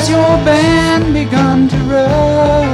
Has your band begun to rust?